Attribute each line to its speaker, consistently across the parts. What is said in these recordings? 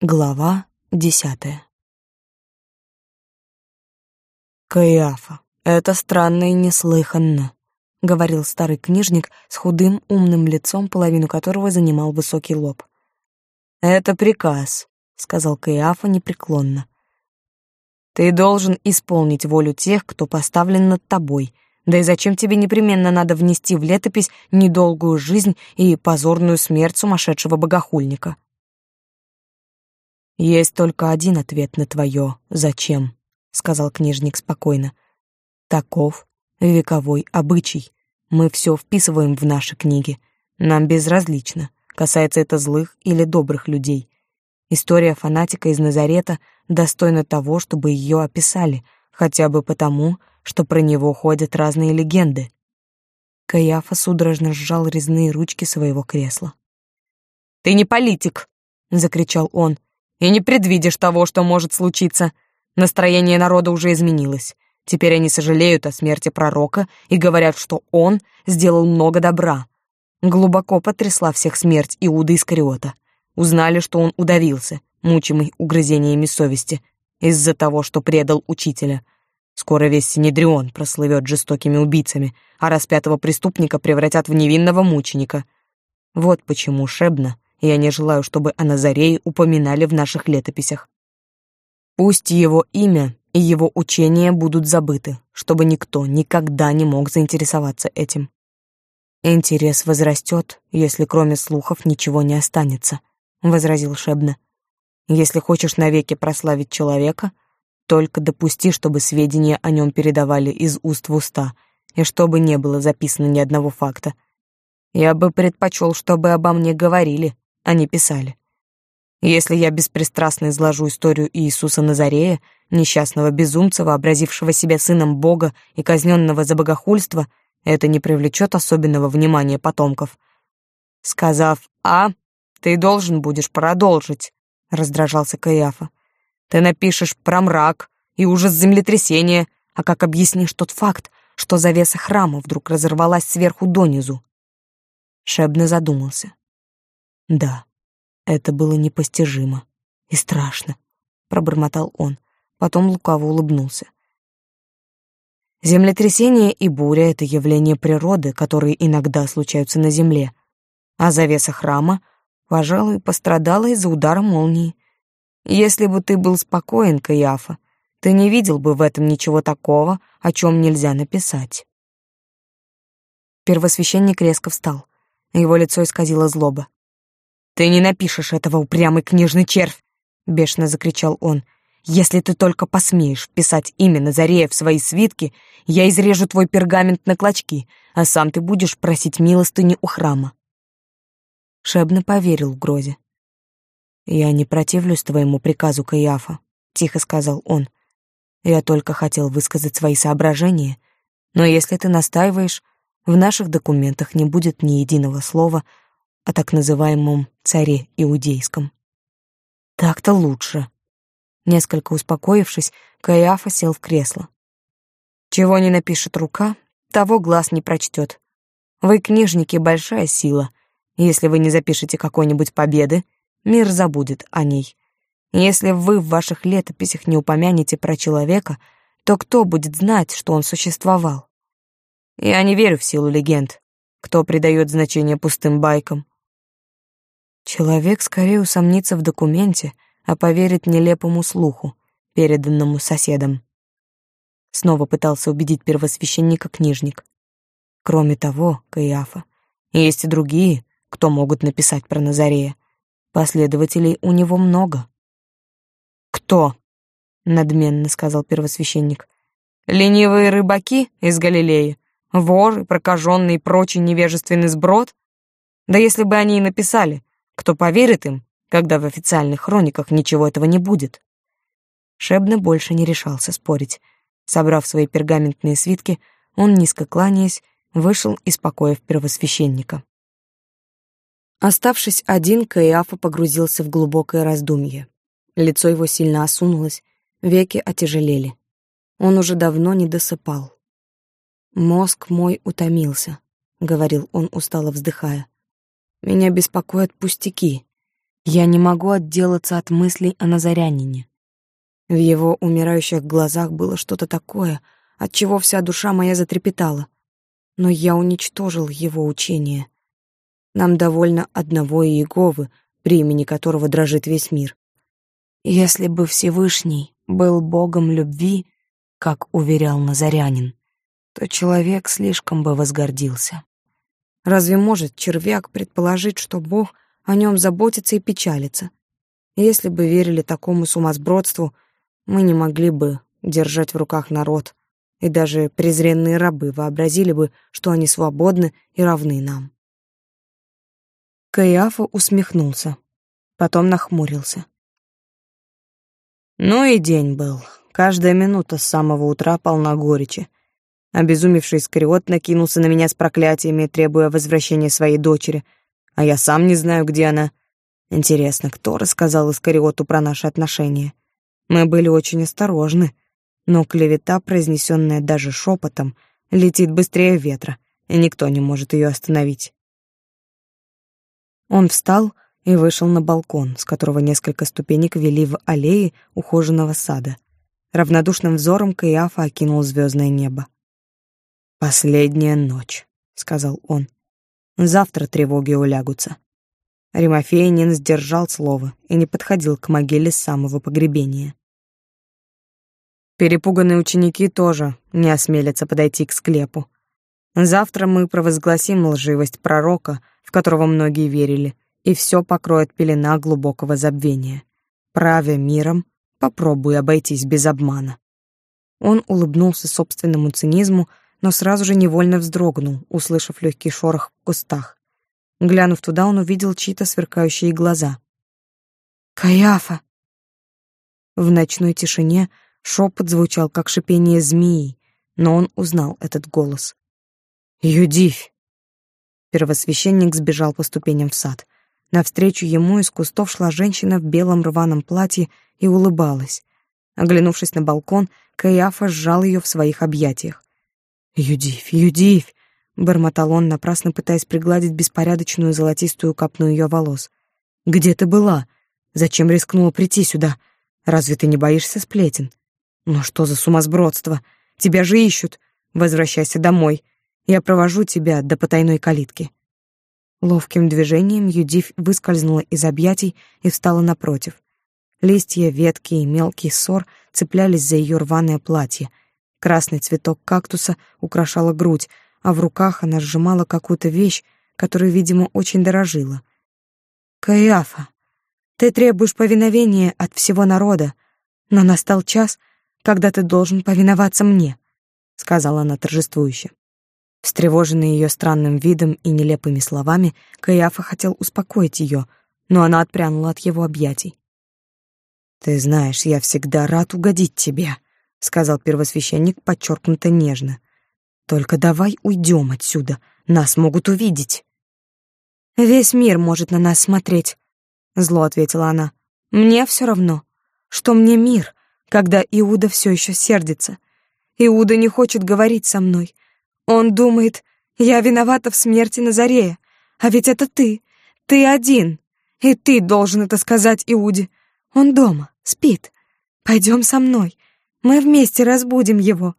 Speaker 1: Глава десятая «Каиафа, это странно и неслыханно», — говорил старый книжник с худым умным лицом, половину которого занимал высокий лоб. «Это приказ», — сказал Каиафа непреклонно. «Ты должен исполнить волю тех, кто поставлен над тобой. Да и зачем тебе непременно надо внести в летопись недолгую жизнь и позорную смерть сумасшедшего богохульника?» «Есть только один ответ на твое «зачем», — сказал книжник спокойно. «Таков вековой обычай. Мы все вписываем в наши книги. Нам безразлично, касается это злых или добрых людей. История фанатика из Назарета достойна того, чтобы ее описали, хотя бы потому, что про него ходят разные легенды». Каяфа судорожно сжал резные ручки своего кресла. «Ты не политик!» — закричал он и не предвидишь того, что может случиться. Настроение народа уже изменилось. Теперь они сожалеют о смерти пророка и говорят, что он сделал много добра. Глубоко потрясла всех смерть Иуда Искариота. Узнали, что он удавился, мучимый угрызениями совести, из-за того, что предал учителя. Скоро весь Синедрион прослывет жестокими убийцами, а распятого преступника превратят в невинного мученика. Вот почему Шебна — я не желаю, чтобы о Назарее упоминали в наших летописях. Пусть его имя и его учения будут забыты, чтобы никто никогда не мог заинтересоваться этим. Интерес возрастет, если кроме слухов ничего не останется, возразил Шебна. Если хочешь навеки прославить человека, только допусти, чтобы сведения о нем передавали из уст в уста, и чтобы не было записано ни одного факта. Я бы предпочел, чтобы обо мне говорили, они писали. Если я беспристрастно изложу историю Иисуса Назарея, несчастного безумца, вообразившего себя сыном Бога и казненного за богохульство, это не привлечет особенного внимания потомков. Сказав «А», ты должен будешь продолжить, — раздражался Каиафа. Ты напишешь про мрак и ужас землетрясения, а как объяснишь тот факт, что завеса храма вдруг разорвалась сверху донизу? Шебна задумался. Да, это было непостижимо и страшно, пробормотал он, потом лукаво улыбнулся. Землетрясение и буря — это явления природы, которые иногда случаются на земле, а завеса храма, пожалуй, пострадала из-за удара молнии. Если бы ты был спокоен, Каяфа, ты не видел бы в этом ничего такого, о чем нельзя написать. Первосвященник резко встал. Его лицо исказило злоба. «Ты не напишешь этого, упрямый книжный червь!» — бешено закричал он. «Если ты только посмеешь вписать имя Назарея в свои свитки, я изрежу твой пергамент на клочки, а сам ты будешь просить милостыни у храма». Шебна поверил в грозе. «Я не противлюсь твоему приказу, Каиафа», — тихо сказал он. «Я только хотел высказать свои соображения, но если ты настаиваешь, в наших документах не будет ни единого слова о так называемом царе иудейском. Так-то лучше. Несколько успокоившись, Каиафа сел в кресло. Чего не напишет рука, того глаз не прочтет. Вы, книжники, большая сила. Если вы не запишете какой-нибудь победы, мир забудет о ней. Если вы в ваших летописях не упомянете про человека, то кто будет знать, что он существовал? Я не верю в силу легенд. Кто придает значение пустым байкам? Человек скорее усомнится в документе, а поверит нелепому слуху, переданному соседом. Снова пытался убедить первосвященника книжник. Кроме того, Каиафа, есть и другие, кто могут написать про Назарея. Последователей у него много. «Кто?» — надменно сказал первосвященник. «Ленивые рыбаки из Галилеи, воры, прокаженные и прочий невежественный сброд? Да если бы они и написали, кто поверит им, когда в официальных хрониках ничего этого не будет? Шебна больше не решался спорить. Собрав свои пергаментные свитки, он, низко кланяясь, вышел из покоев первосвященника. Оставшись один, Каиафа погрузился в глубокое раздумье. Лицо его сильно осунулось, веки отяжелели. Он уже давно не досыпал. «Мозг мой утомился», — говорил он, устало вздыхая. Меня беспокоят пустяки. Я не могу отделаться от мыслей о Назарянине. В его умирающих глазах было что-то такое, от чего вся душа моя затрепетала. Но я уничтожил его учение. Нам довольно одного Иеговы, при имени которого дрожит весь мир. Если бы Всевышний был богом любви, как уверял Назарянин, то человек слишком бы возгордился. Разве может червяк предположить, что Бог о нем заботится и печалится? Если бы верили такому сумасбродству, мы не могли бы держать в руках народ, и даже презренные рабы вообразили бы, что они свободны и равны нам. Каиафа усмехнулся, потом нахмурился. Ну и день был. Каждая минута с самого утра полна горечи. Обезумевший Искариот накинулся на меня с проклятиями, требуя возвращения своей дочери, а я сам не знаю, где она. Интересно, кто рассказал Искариоту про наши отношения? Мы были очень осторожны, но клевета, произнесенная даже шепотом, летит быстрее ветра, и никто не может ее остановить. Он встал и вышел на балкон, с которого несколько ступенек вели в аллее ухоженного сада. Равнодушным взором Каиафа окинул звездное небо. «Последняя ночь», — сказал он. «Завтра тревоги улягутся». Римофеянин сдержал слово и не подходил к могиле самого погребения. Перепуганные ученики тоже не осмелятся подойти к склепу. Завтра мы провозгласим лживость пророка, в которого многие верили, и все покроет пелена глубокого забвения. Правя миром, попробуй обойтись без обмана. Он улыбнулся собственному цинизму, но сразу же невольно вздрогнул, услышав легкий шорох в кустах. Глянув туда, он увидел чьи-то сверкающие глаза. «Каяфа!» В ночной тишине Шепот звучал, как шипение змеи, но он узнал этот голос. «Юдивь!» Первосвященник сбежал по ступеням в сад. Навстречу ему из кустов шла женщина в белом рваном платье и улыбалась. Оглянувшись на балкон, Каиафа сжал ее в своих объятиях. «Юдивь, Юдивь!» — бормотал он, напрасно пытаясь пригладить беспорядочную золотистую копну ее волос. «Где ты была? Зачем рискнула прийти сюда? Разве ты не боишься сплетен? «Ну что за сумасбродство? Тебя же ищут. Возвращайся домой. Я провожу тебя до потайной калитки». Ловким движением Юдив выскользнула из объятий и встала напротив. Листья, ветки и мелкий ссор цеплялись за ее рваное платье. Красный цветок кактуса украшала грудь, а в руках она сжимала какую-то вещь, которую, видимо, очень дорожила. «Каиафа, ты требуешь повиновения от всего народа, но настал час, когда ты должен повиноваться мне», — сказала она торжествующе. Встревоженный ее странным видом и нелепыми словами, Каиафа хотел успокоить ее, но она отпрянула от его объятий. «Ты знаешь, я всегда рад угодить тебе», — сказал первосвященник подчеркнуто нежно. «Только давай уйдем отсюда, нас могут увидеть». «Весь мир может на нас смотреть», — зло ответила она. «Мне все равно, что мне мир, когда Иуда все еще сердится. Иуда не хочет говорить со мной. Он думает, я виновата в смерти Назарея. А ведь это ты, ты один. И ты должен это сказать Иуде. Он дома, спит. Пойдем со мной. Мы вместе разбудим его.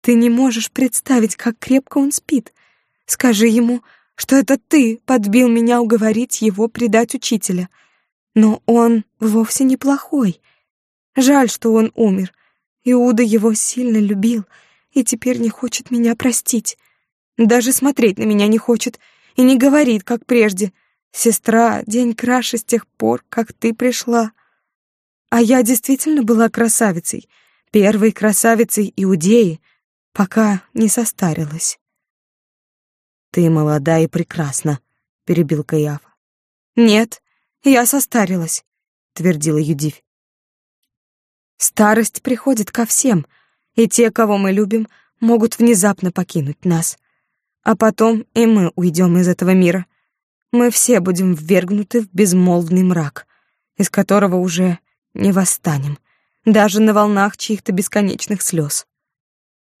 Speaker 1: Ты не можешь представить, как крепко он спит. Скажи ему, что это ты подбил меня уговорить его предать учителя. Но он вовсе неплохой. Жаль, что он умер. Иуда его сильно любил и теперь не хочет меня простить. Даже смотреть на меня не хочет и не говорит, как прежде. Сестра, день краше с тех пор, как ты пришла. А я действительно была красавицей, первой красавицей Иудеи, пока не состарилась. «Ты молода и прекрасна», — перебил Каиафа. «Нет, я состарилась», — твердила Юдивь. Старость приходит ко всем, и те, кого мы любим, могут внезапно покинуть нас. А потом и мы уйдем из этого мира. Мы все будем ввергнуты в безмолвный мрак, из которого уже не восстанем, даже на волнах чьих-то бесконечных слез.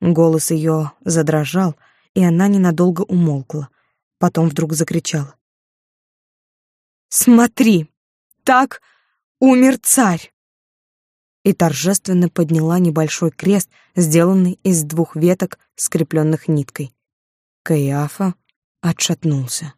Speaker 1: Голос ее задрожал, и она ненадолго умолкла, потом вдруг закричала. «Смотри! так умер царь!» И торжественно подняла небольшой крест, сделанный из двух веток, скрепленных ниткой. Каиафа отшатнулся.